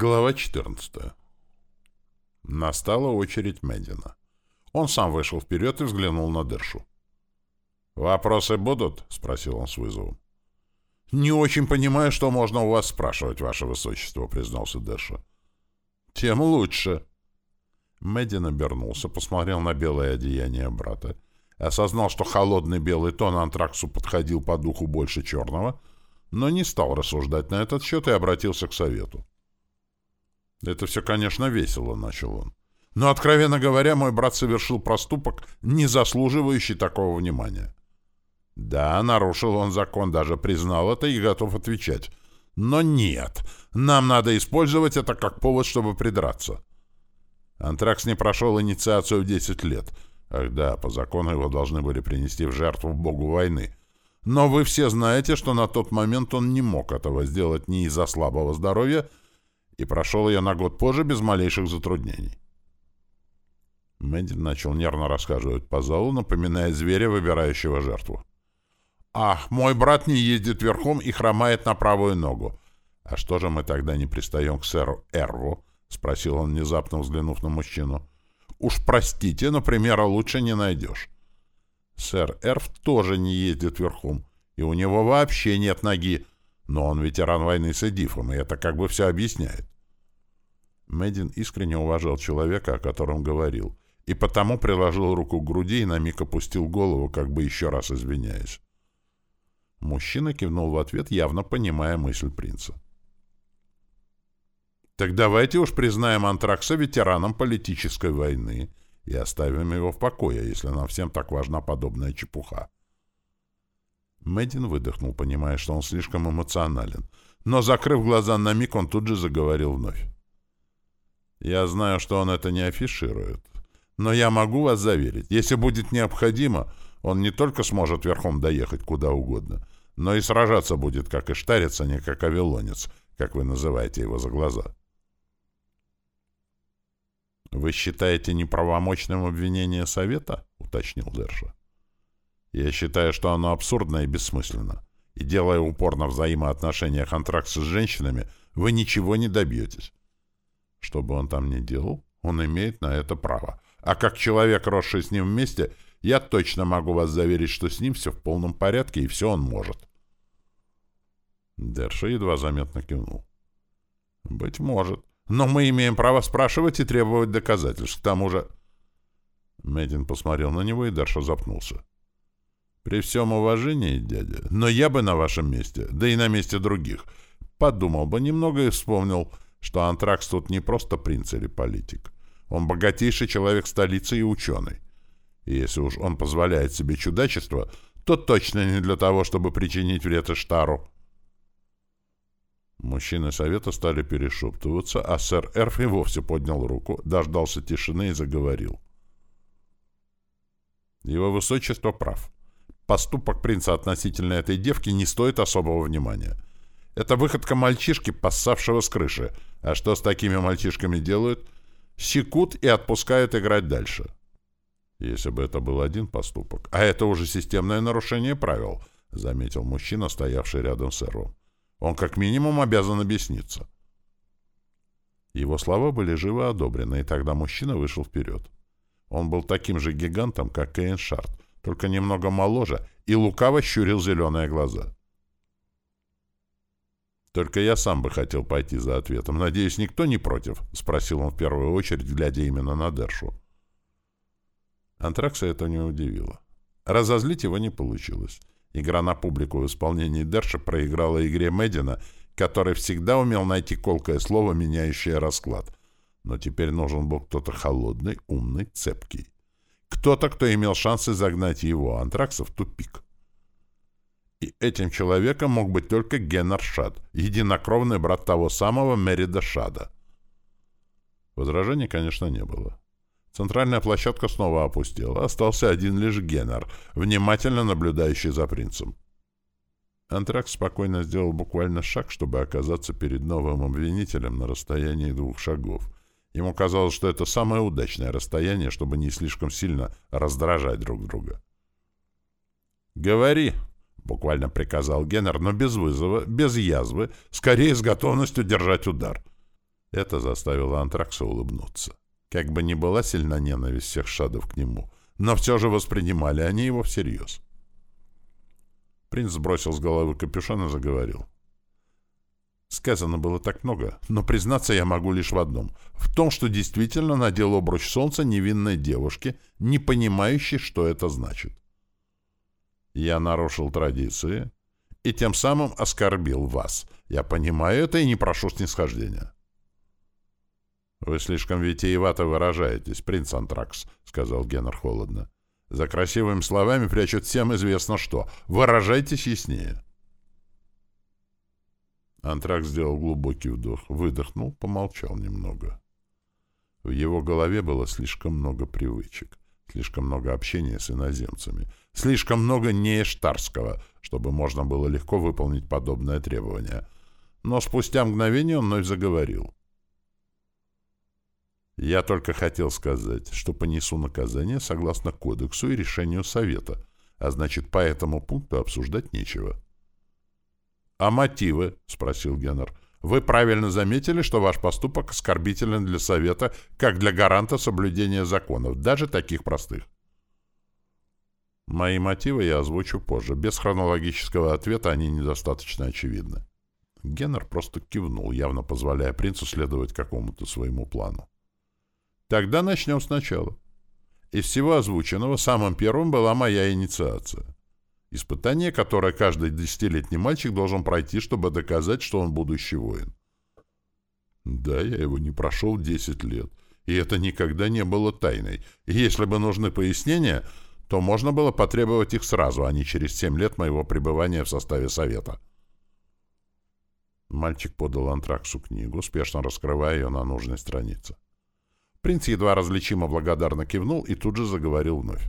Глава 14. Настала очередь Медина. Он сам вышел вперед и взглянул на Дершу. «Вопросы будут?» — спросил он с вызовом. «Не очень понимаю, что можно у вас спрашивать, ваше высочество», — признался Дерша. «Тем лучше». Медин обернулся, посмотрел на белое одеяние брата, осознал, что холодный белый тон антраксу подходил по духу больше черного, но не стал рассуждать на этот счет и обратился к совету. Это все, конечно, весело, — начал он. Но, откровенно говоря, мой брат совершил проступок, не заслуживающий такого внимания. Да, нарушил он закон, даже признал это и готов отвечать. Но нет, нам надо использовать это как повод, чтобы придраться. Антракс не прошел инициацию в 10 лет. Ах да, по закону его должны были принести в жертву богу войны. Но вы все знаете, что на тот момент он не мог этого сделать ни из-за слабого здоровья, и прошел ее на год позже без малейших затруднений. Мэддин начал нервно рассказывать по залу, напоминая зверя, выбирающего жертву. «Ах, мой брат не ездит верхом и хромает на правую ногу. А что же мы тогда не пристаем к сэру Эрву?» — спросил он, внезапно взглянув на мужчину. «Уж простите, но примера лучше не найдешь. Сэр Эрв тоже не ездит верхом, и у него вообще нет ноги, но он ветеран войны с Эдифом, и это как бы все объясняет. Мэддин искренне уважал человека, о котором говорил, и потому приложил руку к груди и на миг опустил голову, как бы еще раз извиняясь. Мужчина кивнул в ответ, явно понимая мысль принца. «Так давайте уж признаем Антракса ветераном политической войны и оставим его в покое, если нам всем так важна подобная чепуха». Мэддин выдохнул, понимая, что он слишком эмоционален. Но, закрыв глаза на миг, он тут же заговорил вновь. «Я знаю, что он это не афиширует. Но я могу вас заверить, если будет необходимо, он не только сможет верхом доехать куда угодно, но и сражаться будет, как и штарец, а не как авилонец, как вы называете его за глаза». «Вы считаете неправомочным обвинение Совета?» — уточнил Дерша. Я считаю, что оно абсурдно и бессмысленно. И делая упор на взаимоотношениях антракса с женщинами, вы ничего не добьетесь. Что бы он там ни делал, он имеет на это право. А как человек, росший с ним вместе, я точно могу вас заверить, что с ним все в полном порядке, и все он может. Дерша едва заметно кивнул. «Быть может. Но мы имеем право спрашивать и требовать доказательств. К тому же...» Медин посмотрел на него, и Дерша запнулся. При всем уважении, дядя, но я бы на вашем месте, да и на месте других, подумал бы немного и вспомнил, что Антракс тут не просто принц или политик. Он богатейший человек столицы и ученый. И если уж он позволяет себе чудачество, то точно не для того, чтобы причинить вред Эштару. Мужчины совета стали перешептываться, а сэр Эрф и вовсе поднял руку, дождался тишины и заговорил. Его высочество прав. Поступок принца относительно этой девки не стоит особого внимания. Это выходка мальчишки, поссавшего с крыши. А что с такими мальчишками делают? Секут и отпускают играть дальше. Если бы это был один поступок. А это уже системное нарушение правил, заметил мужчина, стоявший рядом с Эрвом. Он как минимум обязан объясниться. Его слова были живо одобрены, и тогда мужчина вышел вперед. Он был таким же гигантом, как Кейн Шарт, только немного моложе, и лукаво щурил зеленые глаза. «Только я сам бы хотел пойти за ответом. Надеюсь, никто не против?» — спросил он в первую очередь, глядя именно на Дершу. Антракса это не удивило. Разозлить его не получилось. Игра на публику в исполнении Дерша проиграла игре Медина, который всегда умел найти колкое слово, меняющее расклад. Но теперь нужен был кто-то холодный, умный, цепкий. Кто-то, кто имел шансы загнать его, Антракса, в тупик. И этим человеком мог быть только Геннер Шад, единокровный брат того самого Мерида Шада. Возражений, конечно, не было. Центральная площадка снова опустела. Остался один лишь Геннер, внимательно наблюдающий за принцем. Антракс спокойно сделал буквально шаг, чтобы оказаться перед новым обвинителем на расстоянии двух шагов — Ему казалось, что это самое удачное расстояние, чтобы не слишком сильно раздражать друг друга. «Говори», — буквально приказал Геннер, но без вызова, без язвы, скорее с готовностью держать удар. Это заставило Антракса улыбнуться. Как бы ни была сильна ненависть всех шадов к нему, но все же воспринимали они его всерьез. Принц сбросил с головы капюшон и заговорил. Сказано было так много, но признаться я могу лишь в одном. В том, что действительно надел обруч солнца невинной девушке, не понимающей, что это значит. Я нарушил традиции и тем самым оскорбил вас. Я понимаю это и не прошу снисхождения. «Вы слишком витиевато выражаетесь, принц Антракс», — сказал Геннер холодно. «За красивыми словами прячут всем известно что. Выражайтесь яснее». Антракс сделал глубокий вдох, выдохнул, помолчал немного. В его голове было слишком много привычек, слишком много общения с иноземцами, слишком много неэштарского, чтобы можно было легко выполнить подобное требование. Но спустя мгновение он вновь заговорил. Я только хотел сказать, что понесу наказание согласно кодексу и решению Совета, а значит, по этому пункту обсуждать нечего. — А мотивы? — спросил Геннер. — Вы правильно заметили, что ваш поступок оскорбителен для Совета, как для гаранта соблюдения законов, даже таких простых. Мои мотивы я озвучу позже. Без хронологического ответа они недостаточно очевидны. Геннер просто кивнул, явно позволяя принцу следовать какому-то своему плану. Тогда начнем сначала. Из всего озвученного самым первым была моя инициация. Испытание, которое каждый десятилетний мальчик должен пройти, чтобы доказать, что он будущий воин. Да, я его не прошел десять лет, и это никогда не было тайной. И если бы нужны пояснения, то можно было потребовать их сразу, а не через семь лет моего пребывания в составе Совета. Мальчик подал Антраксу книгу, спешно раскрывая ее на нужной странице. Принц едва различимо благодарно кивнул и тут же заговорил вновь.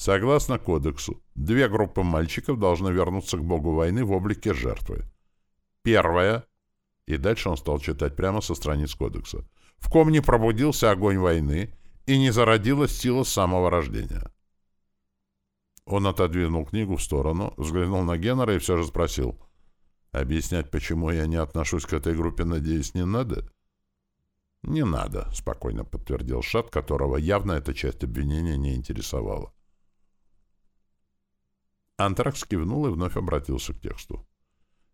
Согласно кодексу, две группы мальчиков должны вернуться к богу войны в облике жертвы. Первая, и дальше он стал читать прямо со страниц кодекса, в ком не пробудился огонь войны и не зародилась сила самого рождения. Он отодвинул книгу в сторону, взглянул на Геннера и все же спросил, «Объяснять, почему я не отношусь к этой группе, надеюсь, не надо?» «Не надо», — спокойно подтвердил Шат, которого явно эта часть обвинения не интересовала. Антракс кивнул и вновь обратился к тексту.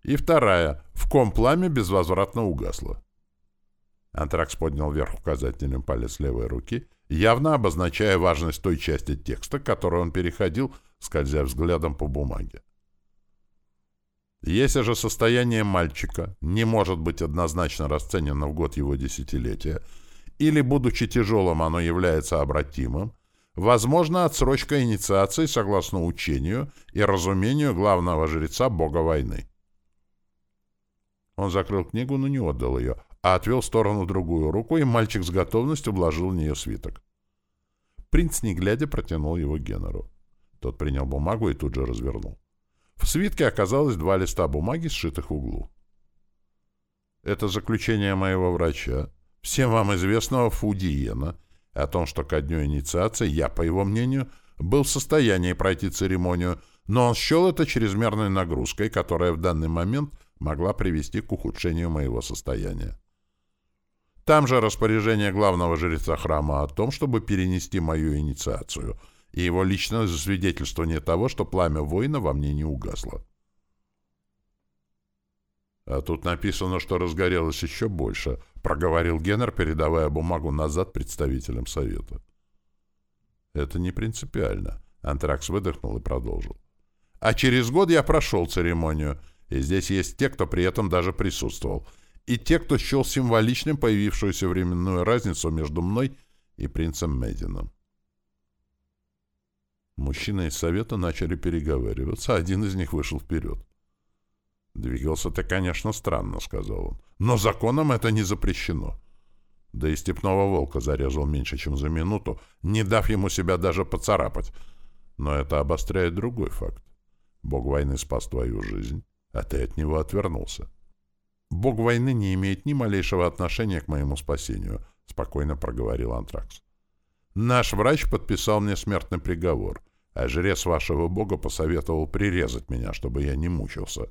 И вторая. В ком пламя безвозвратно угасло. Антракс поднял вверх указательным палец левой руки, явно обозначая важность той части текста, к которой он переходил, скользя взглядом по бумаге. Если же состояние мальчика не может быть однозначно расценено в год его десятилетия, или, будучи тяжелым, оно является обратимым, возможно отсрочка инициации согласно учению и разумению главного жреца бога войны. Он закрыл книгу, но не отдал ее, а отвел в сторону другую руку, и мальчик с готовностью вложил в нее свиток. Принц, не глядя, протянул его Генеру. Тот принял бумагу и тут же развернул. В свитке оказалось два листа бумаги, сшитых в углу. Это заключение моего врача, всем вам известного Фудиена, о том, что ко дню инициации я, по его мнению, был в состоянии пройти церемонию, но он счел это чрезмерной нагрузкой, которая в данный момент могла привести к ухудшению моего состояния. Там же распоряжение главного жреца храма о том, чтобы перенести мою инициацию — и его личное засвидетельствование того, что пламя воина во мне не угасло. «А тут написано, что разгорелось еще больше», — проговорил Геннер, передавая бумагу назад представителям Совета. «Это не принципиально», — Антракс выдохнул и продолжил. «А через год я прошел церемонию, и здесь есть те, кто при этом даже присутствовал, и те, кто счел символичным появившуюся временную разницу между мной и принцем Медином. Мужчины из совета начали переговариваться, один из них вышел вперед. «Двигался ты, конечно, странно», — сказал он. «Но законом это не запрещено». Да и степного волка зарезал меньше, чем за минуту, не дав ему себя даже поцарапать. Но это обостряет другой факт. Бог войны спас твою жизнь, а ты от него отвернулся. «Бог войны не имеет ни малейшего отношения к моему спасению», — спокойно проговорил Антракс. «Наш врач подписал мне смертный приговор а жрец вашего бога посоветовал прирезать меня, чтобы я не мучился.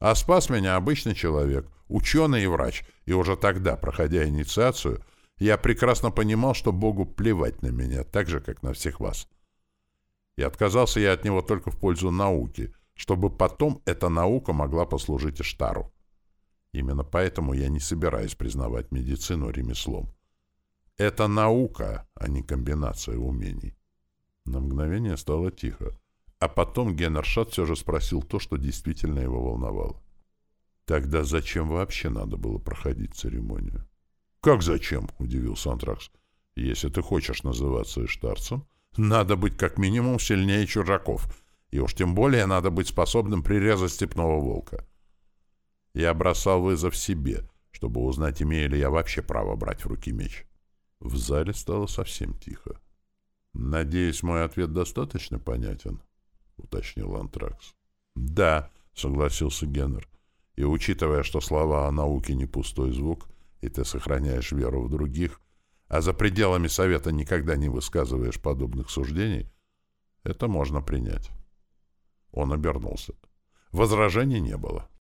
А спас меня обычный человек, ученый и врач, и уже тогда, проходя инициацию, я прекрасно понимал, что Богу плевать на меня, так же, как на всех вас. И отказался я от него только в пользу науки, чтобы потом эта наука могла послужить Иштару. Именно поэтому я не собираюсь признавать медицину ремеслом. Это наука, а не комбинация умений. На мгновение стало тихо. А потом Геннершат все же спросил то, что действительно его волновало. Тогда зачем вообще надо было проходить церемонию? «Как зачем?» — удивился Антракс. «Если ты хочешь называться иштарцем, надо быть как минимум сильнее чужаков, и уж тем более надо быть способным прирезать степного волка. Я бросал вызов себе, чтобы узнать, имею ли я вообще право брать в руки меч». В зале стало совсем тихо. «Надеюсь, мой ответ достаточно понятен?» — уточнил Антракс. «Да», — согласился Геннер. «И учитывая, что слова о науке не пустой звук, и ты сохраняешь веру в других, а за пределами совета никогда не высказываешь подобных суждений, это можно принять». Он обернулся. Возражений не было.